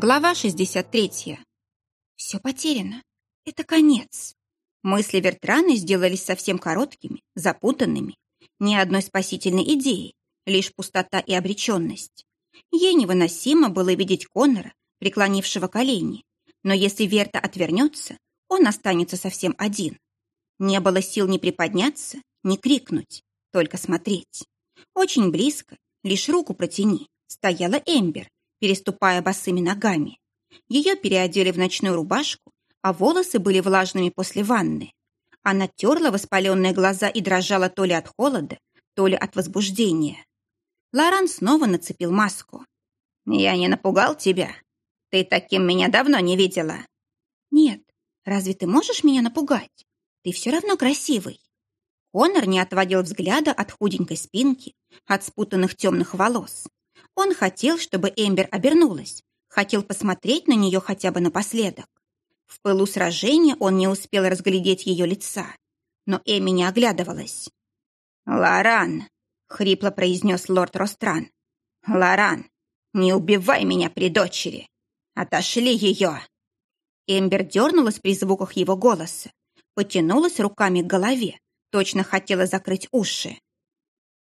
Глава 63. Все потеряно. Это конец. Мысли Вертраны сделались совсем короткими, запутанными. Ни одной спасительной идеи, лишь пустота и обреченность. Ей невыносимо было видеть Коннора, преклонившего колени. Но если Верта отвернется, он останется совсем один. Не было сил ни приподняться, ни крикнуть, только смотреть. Очень близко, лишь руку протяни, стояла Эмбер, переступая босыми ногами. Ее переодели в ночную рубашку, а волосы были влажными после ванны. Она терла воспаленные глаза и дрожала то ли от холода, то ли от возбуждения. Лоран снова нацепил маску. «Я не напугал тебя? Ты таким меня давно не видела». «Нет, разве ты можешь меня напугать? Ты все равно красивый». Конор не отводил взгляда от худенькой спинки, от спутанных темных волос. Он хотел, чтобы Эмбер обернулась, хотел посмотреть на нее хотя бы напоследок. В пылу сражения он не успел разглядеть ее лица, но Эми не оглядывалась. «Лоран!» — хрипло произнес лорд Ростран. «Лоран, не убивай меня при дочери! Отошли ее!» Эмбер дернулась при звуках его голоса, потянулась руками к голове, точно хотела закрыть уши.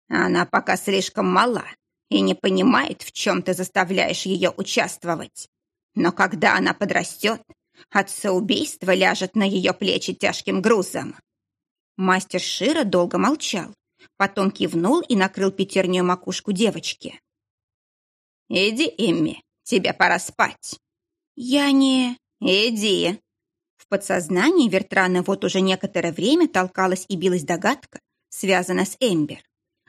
«Она пока слишком мала, и не понимает, в чем ты заставляешь ее участвовать. Но когда она подрастет, отцеубийство ляжет на ее плечи тяжким грузом. Мастер Шира долго молчал, потом кивнул и накрыл пятерню макушку девочки. «Иди, Эмми, тебе пора спать». «Я не...» «Иди». В подсознании Вертрана вот уже некоторое время толкалась и билась догадка, связанная с Эмбер.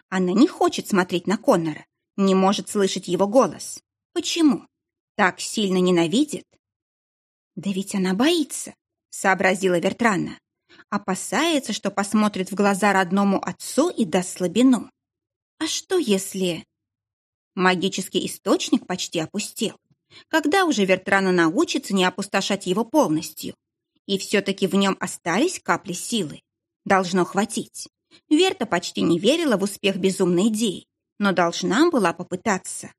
Она не хочет смотреть на Коннора, не может слышать его голос. Почему? Так сильно ненавидит? Да ведь она боится, сообразила Вертрана. Опасается, что посмотрит в глаза родному отцу и даст слабину. А что если... Магический источник почти опустел. Когда уже Вертрана научится не опустошать его полностью? И все-таки в нем остались капли силы. Должно хватить. Верта почти не верила в успех безумной идеи но должна была попытаться.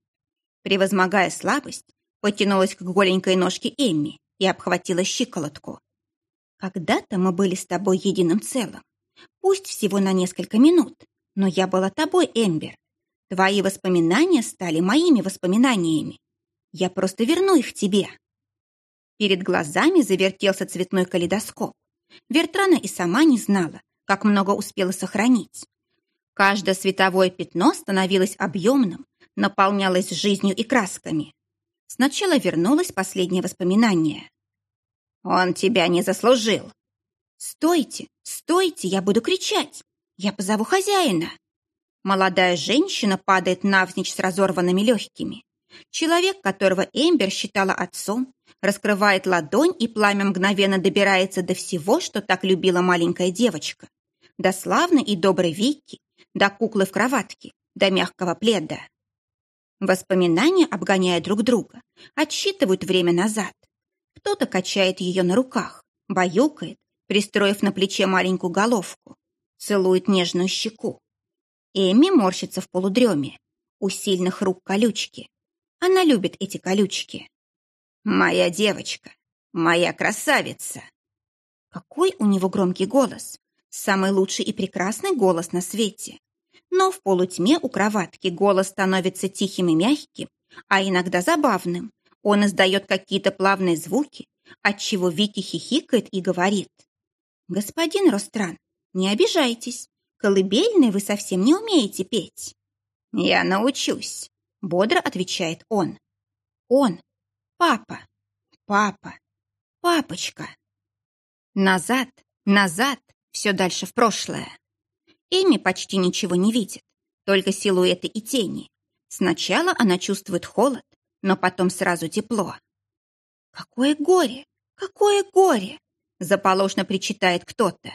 Превозмогая слабость, потянулась к голенькой ножке Эмми и обхватила щиколотку. «Когда-то мы были с тобой единым целым. Пусть всего на несколько минут, но я была тобой, Эмбер. Твои воспоминания стали моими воспоминаниями. Я просто верну их тебе». Перед глазами завертелся цветной калейдоскоп. Вертрана и сама не знала, как много успела сохранить. Каждое световое пятно становилось объемным, наполнялось жизнью и красками. Сначала вернулось последнее воспоминание. «Он тебя не заслужил!» «Стойте! Стойте! Я буду кричать! Я позову хозяина!» Молодая женщина падает навзничь с разорванными легкими. Человек, которого Эмбер считала отцом, раскрывает ладонь, и пламя мгновенно добирается до всего, что так любила маленькая девочка. До славной и доброй Вики, до куклы в кроватке, до мягкого пледа. Воспоминания, обгоняя друг друга, отсчитывают время назад. Кто-то качает ее на руках, баюкает, пристроив на плече маленькую головку, целует нежную щеку. Эми морщится в полудреме, у сильных рук колючки. Она любит эти колючки. «Моя девочка, моя красавица!» Какой у него громкий голос, Самый лучший и прекрасный голос на свете. Но в полутьме у кроватки голос становится тихим и мягким, а иногда забавным. Он издает какие-то плавные звуки, отчего Вики хихикает и говорит. «Господин Ростран, не обижайтесь. Колыбельные вы совсем не умеете петь». «Я научусь», — бодро отвечает он. «Он. Папа. Папа. Папочка». Назад, назад, все дальше в прошлое. Эми почти ничего не видит, только силуэты и тени. Сначала она чувствует холод, но потом сразу тепло. «Какое горе! Какое горе!» заполошно причитает кто-то.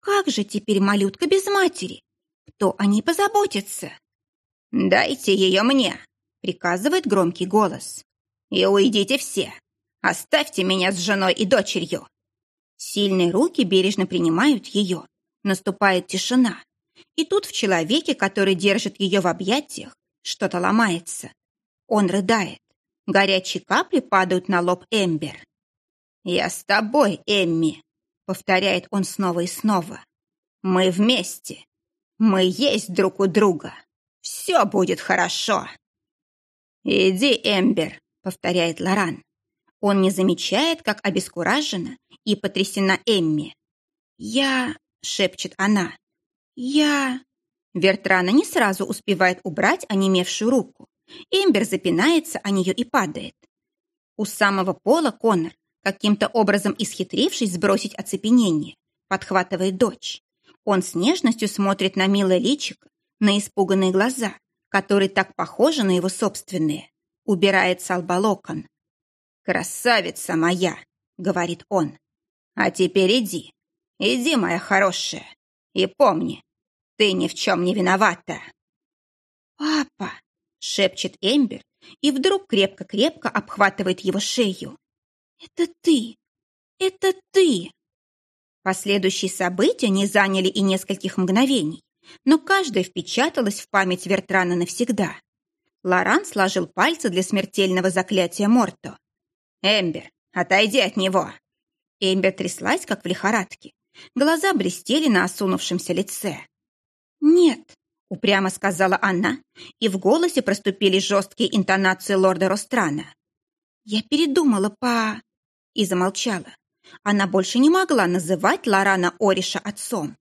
«Как же теперь малютка без матери? Кто о ней позаботится?» «Дайте ее мне!» приказывает громкий голос. «И уйдите все! Оставьте меня с женой и дочерью! Сильные руки бережно принимают ее. Наступает тишина. И тут в человеке, который держит ее в объятиях, что-то ломается. Он рыдает. Горячие капли падают на лоб Эмбер. «Я с тобой, Эмми», — повторяет он снова и снова. «Мы вместе. Мы есть друг у друга. Все будет хорошо». «Иди, Эмбер», — повторяет Лоран. Он не замечает, как обескуражена и потрясена Эмми. «Я...» — шепчет она. «Я...» Вертрана не сразу успевает убрать онемевшую руку. Эмбер запинается о нее и падает. У самого пола Конор, каким-то образом исхитрившись сбросить оцепенение, подхватывает дочь. Он с нежностью смотрит на милое личико, на испуганные глаза, которые так похожи на его собственные. Убирает с лба локон. «Красавица моя!» — говорит он. «А теперь иди, иди, моя хорошая, и помни, ты ни в чем не виновата!» «Папа!» — шепчет Эмбер и вдруг крепко-крепко обхватывает его шею. «Это ты! Это ты!» Последующие события не заняли и нескольких мгновений, но каждое впечаталось в память Вертрана навсегда. Лоран сложил пальцы для смертельного заклятия Морто. «Эмбер, отойди от него!» Эмбер тряслась, как в лихорадке. Глаза блестели на осунувшемся лице. «Нет», — упрямо сказала она, и в голосе проступили жесткие интонации лорда Ространа. «Я передумала по...» и замолчала. Она больше не могла называть Лорана Ориша отцом.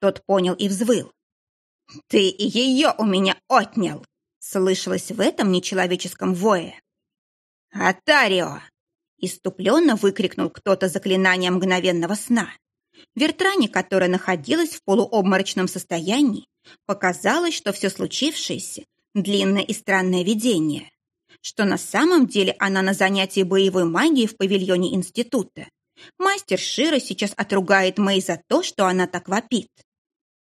Тот понял и взвыл. «Ты ее у меня отнял!» слышалось в этом нечеловеческом вое. «Атарио!» Иступленно выкрикнул кто-то заклинание мгновенного сна. Вертране, которая находилась в полуобморочном состоянии, показалось, что все случившееся – длинное и странное видение, что на самом деле она на занятии боевой магии в павильоне института. Мастер Шира сейчас отругает Мэй за то, что она так вопит.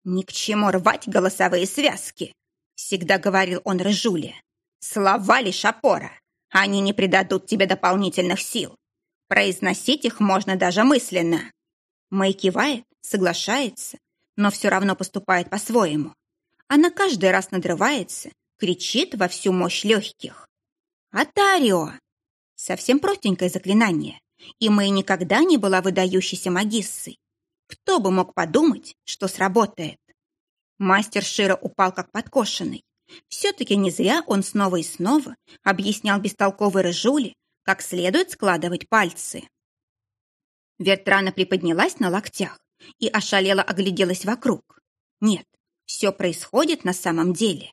«Ни к чему рвать голосовые связки», – всегда говорил он Рыжуле. «Слова лишь опора. Они не придадут тебе дополнительных сил. Произносить их можно даже мысленно. Мэй кивает, соглашается, но все равно поступает по-своему. Она каждый раз надрывается, кричит во всю мощь легких. «Атарио!» Совсем простенькое заклинание, и Мэй никогда не была выдающейся магиссой. Кто бы мог подумать, что сработает? Мастер Шира упал как подкошенный. Все-таки не зря он снова и снова объяснял бестолковой рыжуле, как следует складывать пальцы. Вертрана приподнялась на локтях и ошалела огляделась вокруг. Нет, все происходит на самом деле.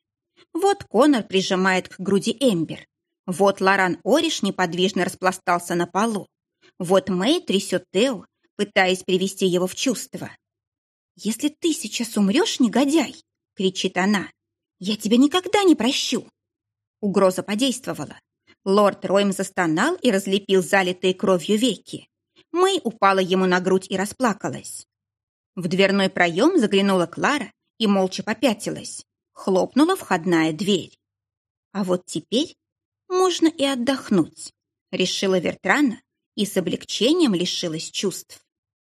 Вот Конор прижимает к груди Эмбер. Вот Лоран Ориш неподвижно распластался на полу. Вот Мэй трясет Тео, пытаясь привести его в чувство. «Если ты сейчас умрешь, негодяй!» — кричит она. «Я тебя никогда не прощу!» Угроза подействовала. Лорд Ройм застонал и разлепил залитые кровью веки. Мэй упала ему на грудь и расплакалась. В дверной проем заглянула Клара и молча попятилась. Хлопнула входная дверь. А вот теперь можно и отдохнуть, решила Вертрана и с облегчением лишилась чувств.